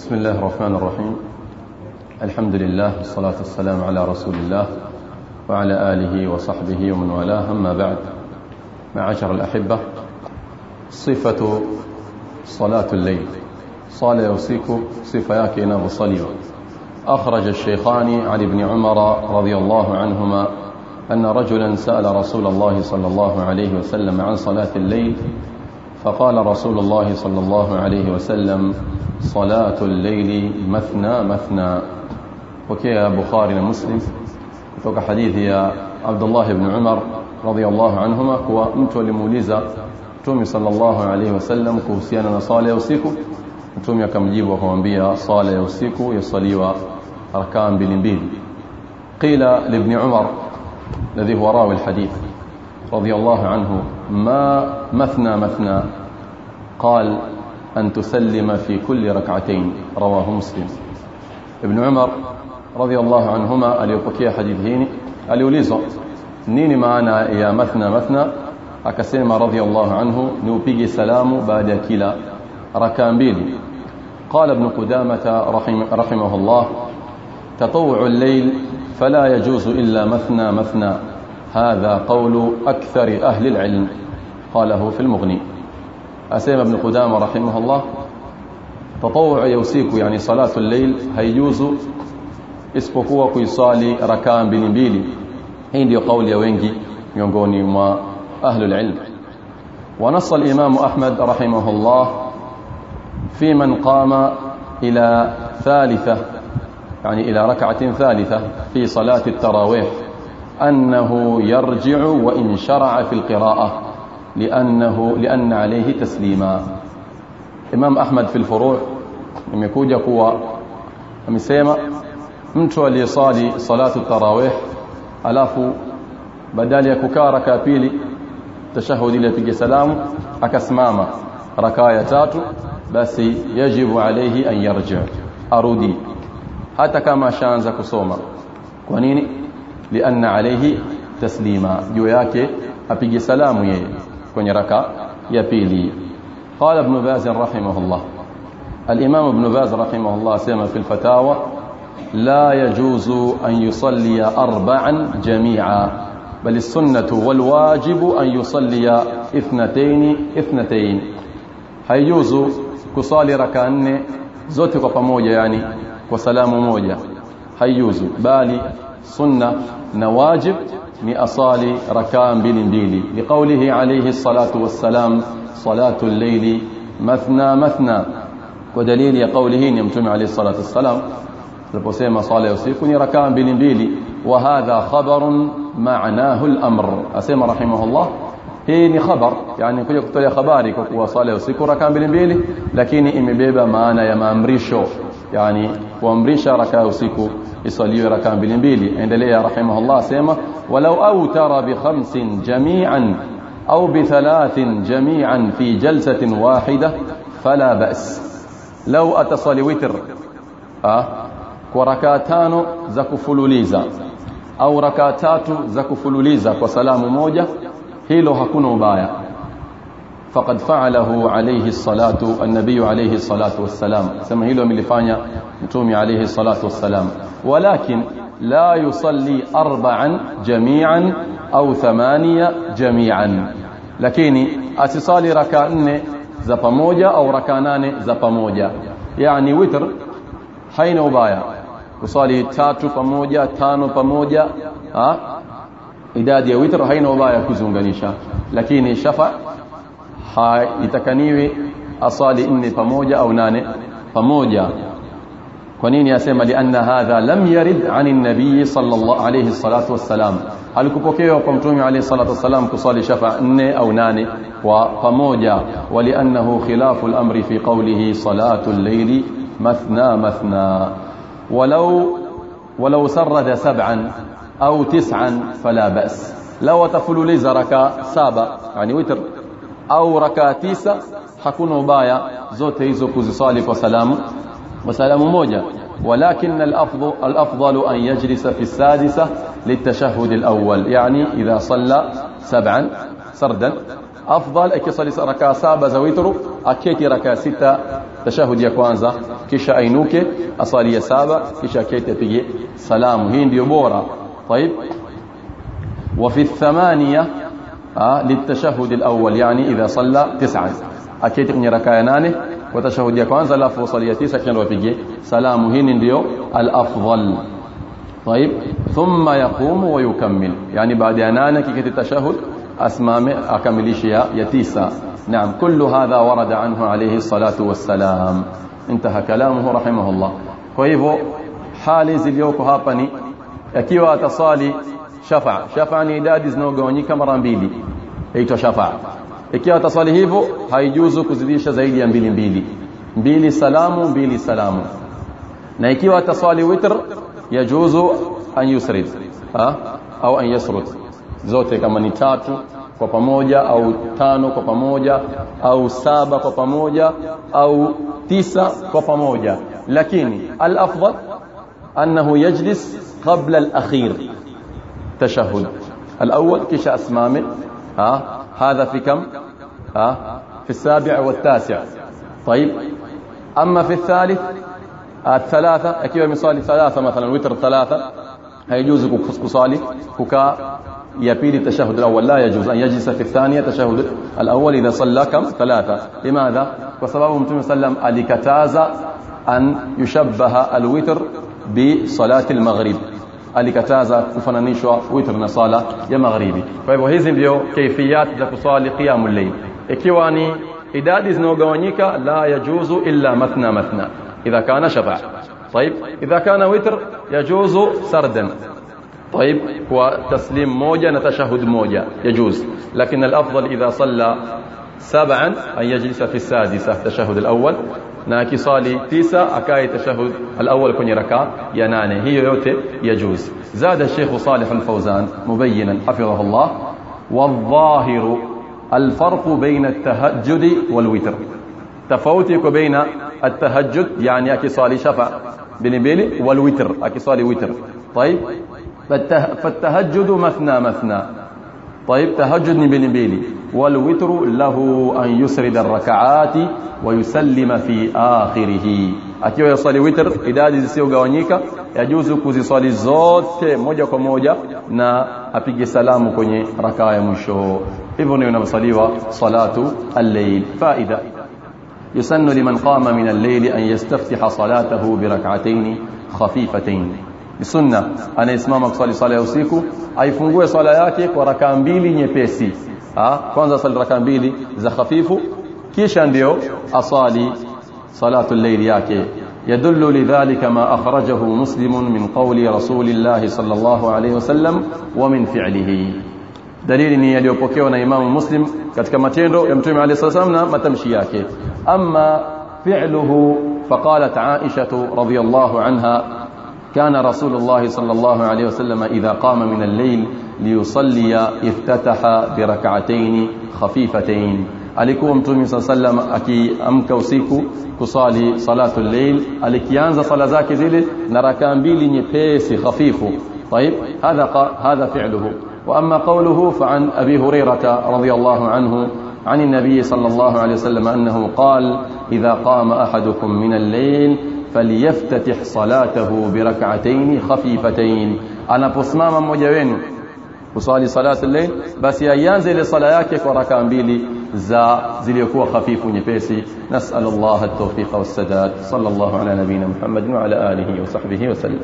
بسم الله الرحمن الرحيم. الحمد لله والصلاة والسلام على رسول الله وعلى آله وصحبه ومن والاه. أما بعد معاشر الأحبة صفة صلاة الليل. صلاة يوسيك صفة ياكينا وصليوا أخرج الشيخان عن ابن عمر رضي الله عنهما أن رجلا سأل رسول الله صلى الله عليه وسلم عن صلاة الليل فقال رسول الله صلى الله عليه وسلم صلاة الليل مثنى مثنى. وكيا بخاري مسلم فوق حديث يا عبد الله بن عمر رضي الله عنهما هو أنت لموليزا تومي صلى الله عليه وسلم كوسيانا صالة يوسيكو تومي كم جيب وهو انبيا صالة يوسيكو يصلي وأركان بلنبيل قيل لابن عمر الذي هو راوي الحديث رضي الله عنه ما مثنى مثنى؟ قال أن تسلم في كل ركعتين. رواه مسلم. ابن عمر رضي الله عنهما hii aliulizwa nini maana ya mathna mathna akasema radhiyallahu anhu ni upige salamu baada ya kila raka mbili قال ابن قدامة رحمه, رحمه الله تطوع الليل فلا يجوز إلا مثنى مثنى. هذا قول أكثر أهل العلم قاله في المغني. أسيم ابن قدامة رحمه الله تطوع يوسيك يعني صلاة الليل هيجوز isipokuwa kuisali rakaa mbili mbili hii ndio kauli ya wengi miongoni mwa ahlul ilm ونص الإمام أحمد رحمه الله في من قام إلى ثالثة يعني إلى ركعة ثالثة في صلاة التراويح. أنه يرجع وإن شرع في القراءة لأنه لأن عليه تسليما إمام أحمد في الفروع يمكوجا كوا amesema mtu aliyesali salatu tarawih alafu badala ya kukaa raka pili tashahudi ile apige salamu akasimama raka ya tatu basi yajibu alayhi an yarji arudi hata kama ashaanza kusoma kwa nini lianna alayhi taslima juu yake apige salamu yeye kwenye raka ya pili قال ابن باز رحمه الله. الإمام ابن باز رحمه الله سيما في الفتاوى لا يجوز أن يصلي أربعا جميعا بل السنة والواجب أن يصلي اثنتين اثنتين. هيجوز كصالي ركان zote kwa pamoja yani kwa salamu moja سنة نواجب ني اصالي ركان بين لقوله عليه الصلاة والسلام صلاة الليل مثنى مثنى. ودليل قوله إن متى عليه الصلاة والسلام. لبسما صلاه يوسف ني ركان بين وهذا خبر معناه الأمر اسمع رحمه الله هي خبر يعني كل كتله خبري كوا صلاه يوسف ركان بين مبيلي لكن امبيبه معنى يا أمريشو يعني وامرشا ركعه يوسف isaliwe rakaa mbili mbili endelea rahimahullah asema walau autara bi khamsin jami'an au bi thalathin jami'an fi jalsatin wahida fala ba's lau atasali witr ah kwa rakaa tano za kufululiza au rakaa tatu za kufululiza kwa salamu moja hilo hakuna ubaya فقد فعله عليه الصلاة النبي عليه الصلاة والسلام. كما هيلو ملفانيا متومي عليه الصلاة والسلام. ولكن لا يصلي اربعا جميعا أو ثمانية جميعا. لكن اتصلي ركعتين ذا أو ركعتين ذا يعني وتر حين وبايا. يصلي تاتو pamoja تانو pamoja ها؟ اداد يا وتر حين وبايا كزونغانيشا لكن شفع haitakaniwi asali nne pamoja au nane pamoja kwa nini asema lianna hadha lam yarid ani nabii sallallahu alayhi salatu wassalam alikupokewa kwa mtume alayhi salatu wassalam kusali shafa nne au nane kwa pamoja waliannahu khilafu al-amri fi qawlihi salatu al-layli mathna mathna walau walau sarrada sab'an au tis'an fala ba's law tafululiza raka saba yani witr au raka tisa hakuna ubaya zote hizo kuzisali kwa salamu kwa salamu moja ولكن الأفضل, الأفضل أن يجلس في السادسة للتشهد الأول يعني إذا صلى سبعا سردا أفضل أن يصلي ركعة سابة زويتر aketi raka sita tashahudi ya kwanza kisha ainuke asali ya saba kisha aketi apige salamu hii ndio bora طيب وفي الثمانية آه للتشهد الأول يعني إذا صلى تسعا. أكيد من ركاية نانه وتشهد ya kwanza alafu swali ya tisa طيب ثم يقوم ويكمل. يعني بعد ya nane kiketi التشهد أسمامه أكمليش يا نعم كل هذا ورد عنه عليه الصلاة والسلام. انتهى كلامه رحمه الله. فهيفو حالي zilizoko hapa ni akiwa atasali shafa shafa ni idadi zinazogawanyika mara mbili inaitwa shafa ikiwa atasali hivyo haijuzu kuzidisha zaidi ya mbili mbili mbili salamu mbili salamu na ikiwa atasali witr yajuzu an yusrid ha au an yasrud zote kama ni tatu kwa pamoja au tano kwa pamoja au saba kwa pamoja au tisa kwa pamoja lakini al-afdal annahu yajlis qabla al-akhir tashahhud al-awwal kisha asmame ha هذا في كم؟ ها في السابع والتاسع. طيب. أما في الثالث الثلاثة أكيد مثال ثلاثة مثلا وتر ثلاثة هيجوز كصالي كوكا يبيل التشهد الأول. لا يجوز أن يجلس في الثانية تشهد الأول إذا صلى كم؟ ثلاثة. لماذا؟ وسبب متى سلم ألكتاز أن يشبه الوتر بصلاة المغرب. Alikataza kufananishwa witr na sala ya magharibi kwa hivyo hizi ndio kaifiyat za kusali qiyamul layl ikiwa ni idadi zinazogawanyika la yajuzu illa mathna mathna idha kana shafa طيب اذا كان وتر يجوز سردا طيب هو تسليم موجة نتشهد موجة يجوز لكن الأفضل إذا صلى سبعا أن يجلس في السادسة التشهد الأول na akisali tisa akae tashahud al-awwal kwenye raka ya nane hiyo yote yajuz zada Sheikh Salih al-Fawzan mubayyinan hafidhahu Allah والظاهر الفرق بين التهجد والوتر تفاوت يكون بين التهجد يعني akisali shafa بنبيلي والوتر akisali witr طيب فالتهجد مثنى مثنى طيب تهجد بنبيلي والوتر له أن يسرد الركعات ويسلم في آخره akiwa yasali witr idadi zisizogawanyika yajuzu kuziswali zote moja kwa moja na apige salamu kwenye rakaa ya mwisho hivyo ndio inasaliwa salatu al-layl faida يسن لمن قام من الليل أن يستفتح صلاته بركعتين sunna anayesimama kusali swala ya usiku aifungue swala yake kwa rakaa mbili nyepesi ah kwanza swali rakaa mbili za hafifu kisha ndio asali salatu al-layl yake يدل لذلك ما أخرجه مسلم قول رسول الله صلى الله عليه وسلم ومن فعله dalili ni yaliyopokewa na Imamu Muslim katika matendo ya Mtume عليه الصلاه na matamshi yake amma fi'luhu faqalat Aisha radhiyallahu anha كان رسول الله صلى الله عليه وسلم إذا قام من الليل ليصلي افتتح بركعتين خفيفتين. alikuwa mtume وسلم akiamka usiku kusali salatu al-layl alikianza sala zake zile na rakaa mbili nyepesi khafifu طيب هذا هذا فعله. وأما قوله فعن أبي هريرة رضي الله عنه عن النبي صلى الله عليه وسلم أنه قال إذا قام أحدكم من الليل فليفتتح صلاته بركعتين خفيفتين anaposimama mmoja wenu kuswali salatu al-layl basi aianze ile sala yake kwa raka mbili za zilizokuwa hafifu nyepesi nas'al Allah at-tawfiq was-sadad sallallahu ala nabiyyina Muhammad wa ala alihi wa sahbihi wa sallam